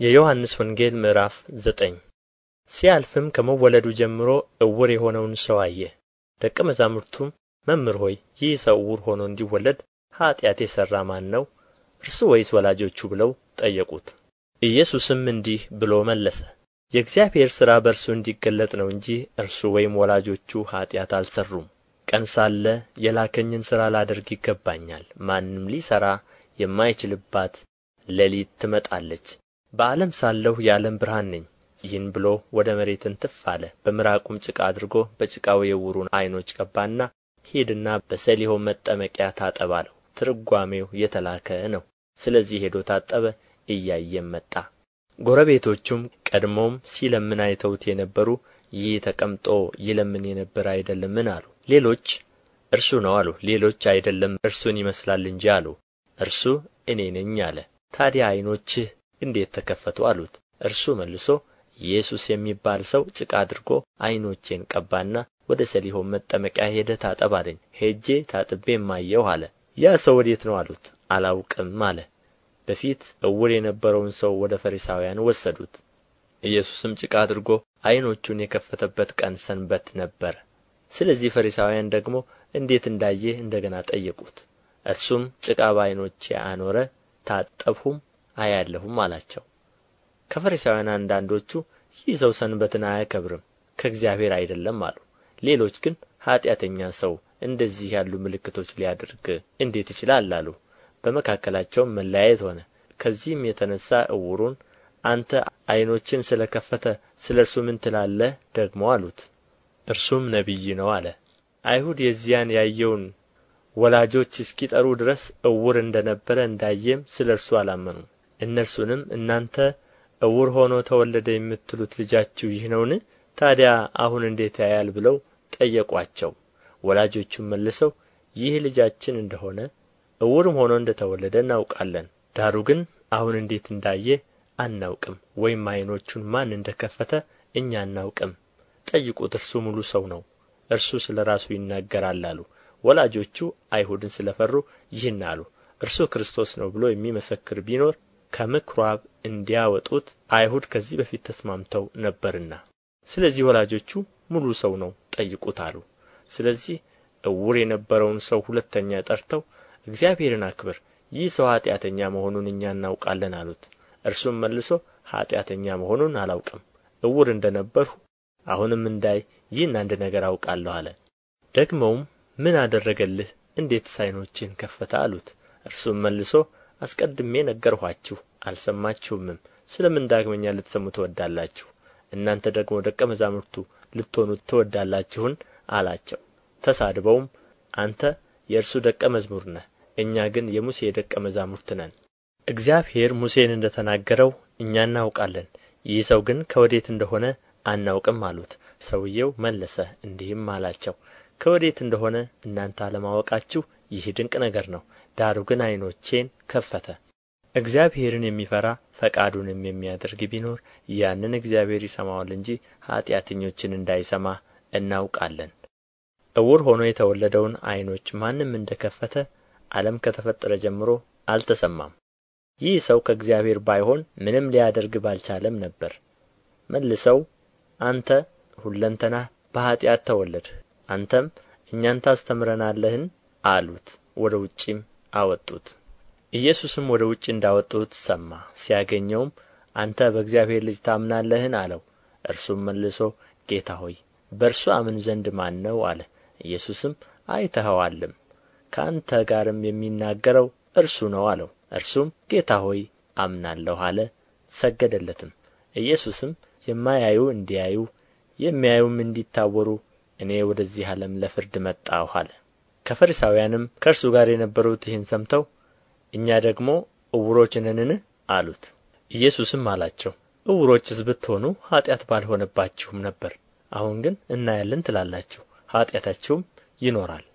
የዮሐንስ ወንጌል ምዕራፍ ዘጠኝ ሲያልፍም ከመወለዱ ጀምሮ ዕውር የሆነውን ሰው አየ። ደቀ መዛሙርቱም መምህር ሆይ ይህ ሰው ዕውር ሆኖ እንዲወለድ ኃጢአት የሠራ ማን ነው? እርሱ ወይስ ወላጆቹ ብለው ጠየቁት። ኢየሱስም እንዲህ ብሎ መለሰ፣ የእግዚአብሔር ሥራ በእርሱ እንዲገለጥ ነው እንጂ እርሱ ወይም ወላጆቹ ኃጢአት አልሠሩም። ቀን ሳለ የላከኝን ሥራ ላደርግ ይገባኛል። ማንም ሊሠራ የማይችልባት ሌሊት ትመጣለች። በዓለም ሳለሁ የዓለም ብርሃን ነኝ። ይህን ብሎ ወደ መሬት እንትፍ አለ። በምራቁም ጭቃ አድርጎ በጭቃው የዕውሩን ዓይኖች ቀባና ሂድና በሰሊሆም መጠመቂያ ታጠብ አለው። ትርጓሜው የተላከ ነው። ስለዚህ ሄዶ ታጠበ፣ እያየም መጣ። ጎረቤቶቹም ቀድሞም ሲለምን አይተውት የነበሩ ይህ ተቀምጦ ይለምን የነበረ አይደለምን አሉ። ሌሎች እርሱ ነው አሉ። ሌሎች አይደለም እርሱን ይመስላል እንጂ አሉ። እርሱ እኔ ነኝ አለ። ታዲያ ዓይኖችህ እንዴት ተከፈቱ አሉት። እርሱ መልሶ ኢየሱስ የሚባል ሰው ጭቃ አድርጎ ዓይኖቼን ቀባና ወደ ሰሊሆም መጠመቂያ ሄደህ ታጠብ አለኝ። ሄጄ ታጥቤም አየሁ አለ። ያ ሰው ወዴት ነው አሉት። አላውቅም አለ። በፊት ዕውር የነበረውን ሰው ወደ ፈሪሳውያን ወሰዱት። ኢየሱስም ጭቃ አድርጎ ዓይኖቹን የከፈተበት ቀን ሰንበት ነበረ። ስለዚህ ፈሪሳውያን ደግሞ እንዴት እንዳየ እንደ ገና ጠየቁት። እርሱም ጭቃ በዓይኖቼ አኖረ፣ ታጠብሁም አያለሁም አላቸው። ከፈሪሳውያን አንዳንዶቹ ይህ ሰው ሰንበትን አያከብርም ከእግዚአብሔር አይደለም አሉ። ሌሎች ግን ኃጢአተኛ ሰው እንደዚህ ያሉ ምልክቶች ሊያደርግ እንዴት ይችላል አሉ። በመካከላቸውም መለያየት ሆነ። ከዚህም የተነሣ ዕውሩን አንተ ዓይኖችን ስለ ከፈተ ስለ እርሱ ምን ትላለህ ደግሞ አሉት። እርሱም ነቢይ ነው አለ። አይሁድ የዚያን ያየውን ወላጆች እስኪጠሩ ድረስ ዕውር እንደ ነበረ እንዳየም ስለ እርሱ አላመኑም። እነርሱንም እናንተ ዕውር ሆኖ ተወለደ የምትሉት ልጃችሁ ይህ ነውን? ታዲያ አሁን እንዴት ያያል ብለው ጠየቋቸው። ወላጆቹም መልሰው ይህ ልጃችን እንደሆነ ዕውርም ሆኖ እንደ ተወለደ እናውቃለን። ዳሩ ግን አሁን እንዴት እንዳየ አናውቅም፣ ወይም ዓይኖቹን ማን እንደ ከፈተ እኛ አናውቅም። ጠይቁት፣ እርሱ ሙሉ ሰው ነው፣ እርሱ ስለ ራሱ ይናገራል አሉ። ወላጆቹ አይሁድን ስለ ፈሩ ይህን አሉ፣ እርሱ ክርስቶስ ነው ብሎ የሚመሰክር ቢኖር ከምኵራብ እንዲያወጡት አይሁድ ከዚህ በፊት ተስማምተው ነበርና። ስለዚህ ወላጆቹ ሙሉ ሰው ነው ጠይቁት አሉ። ስለዚህ ዕውር የነበረውን ሰው ሁለተኛ ጠርተው እግዚአብሔርን አክብር፣ ይህ ሰው ኃጢአተኛ መሆኑን እኛ እናውቃለን አሉት። እርሱም መልሶ ኃጢአተኛ መሆኑን አላውቅም፣ ዕውር እንደ ነበርሁ አሁንም እንዳይ ይህን አንድ ነገር አውቃለሁ አለ። ደግመውም ምን አደረገልህ? እንዴትስ ዓይኖችህን ከፈተ አሉት። እርሱም መልሶ አስቀድሜ ነገርኋችሁ አልሰማችሁምም። ስለ ምን ዳግመኛ ልትሰሙ ትወዳላችሁ? እናንተ ደግሞ ደቀ መዛሙርቱ ልትሆኑ ትወዳላችሁን? አላቸው። ተሳድበውም አንተ የእርሱ ደቀ መዝሙር ነህ፣ እኛ ግን የሙሴ ደቀ መዛሙርት ነን። እግዚአብሔር ሙሴን እንደ ተናገረው እኛ እናውቃለን፣ ይህ ሰው ግን ከወዴት እንደሆነ አናውቅም አሉት። ሰውየው መለሰ እንዲህም አላቸው ከወዴት እንደሆነ እናንተ አለማወቃችሁ ይህ ድንቅ ነገር ነው። ዳሩ ግን ዓይኖቼን ከፈተ። እግዚአብሔርን የሚፈራ ፈቃዱንም የሚያደርግ ቢኖር ያንን እግዚአብሔር ይሰማዋል እንጂ ኃጢአተኞችን እንዳይሰማ እናውቃለን። ዕውር ሆኖ የተወለደውን ዓይኖች ማንም እንደ ከፈተ ዓለም ከተፈጠረ ጀምሮ አልተሰማም። ይህ ሰው ከእግዚአብሔር ባይሆን ምንም ሊያደርግ ባልቻለም ነበር። መልሰው አንተ ሁለንተናህ በኃጢአት ተወለድህ፣ አንተም እኛን ታስተምረናለህን አሉት። ወደ ውጭም አወጡት። ኢየሱስም ወደ ውጭ እንዳወጡት ሰማ። ሲያገኘውም አንተ በእግዚአብሔር ልጅ ታምናለህን አለው። እርሱም መልሶ ጌታ ሆይ በእርሱ አምን ዘንድ ማን ነው አለ። ኢየሱስም አይተኸዋልም፣ ከአንተ ጋርም የሚናገረው እርሱ ነው አለው። እርሱም ጌታ ሆይ አምናለሁ አለ። ሰገደለትም። ኢየሱስም የማያዩ እንዲያዩ የሚያዩም እንዲታወሩ እኔ ወደዚህ ዓለም ለፍርድ መጣሁ አለ። ከፈሪሳውያንም ከእርሱ ጋር የነበሩት ይህን ሰምተው እኛ ደግሞ ዕውሮች ነንን አሉት። ኢየሱስም አላቸው ዕውሮችስ ብትሆኑ ኃጢአት ባልሆነባችሁም ነበር። አሁን ግን እናያለን ትላላችሁ፣ ኃጢአታችሁም ይኖራል።